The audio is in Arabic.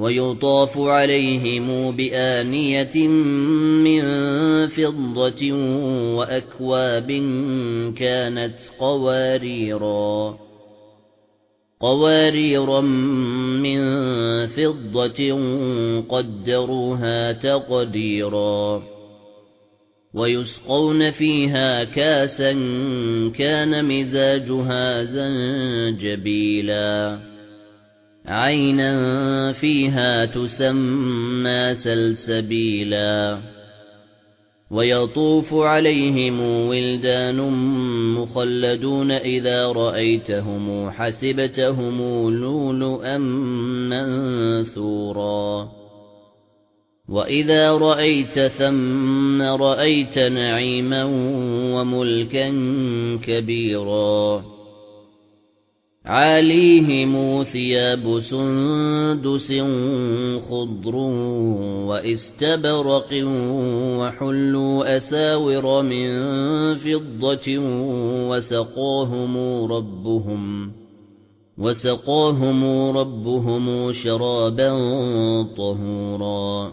وَيُطَافُ عَلَيْهِمْ بِآنِيَةٍ مِّن فِضَّةٍ وَأَكْوَابٍ كَانَتْ قَوَارِيرَا. قَوَارِيرَ مِن فِضَّةٍ قَدَّرُوهَا تَقْدِيرًا. وَيُسْقَوْنَ فِيهَا كَأْسًا كَانَ مِزَاجُهَا زَنجَبِيلًا. عَيْنًا فِيهَا تُسَمَّى سَلْسَبِيلًا. وَيَطُوفُ عَلَيْهِمْ وِلْدَانٌ مُخَلَّدُونَ إِذَا رَأَيْتَهُمْ حَسِبْتَهُمْ لُؤْلُؤًا مَّنثُورًا. وَإِذَا رَأَيْتَ ثَمَّ رَأَيْتَ نَعِيمًا وَمُلْكًا كَبِيرًا. عَالِيهِمْ ثِيَابُ سُندُسٍ خُضْرٌ وَإِسْتَبْرَقٍ وَحُلُّوا أَسَاوِرَ مِن فِضَّةٍ وَسَقَاهُمْ رَبُّهُمْ وَسَقَاهُمْ رَبُّهُمْ شَرَابًا طَهُورًا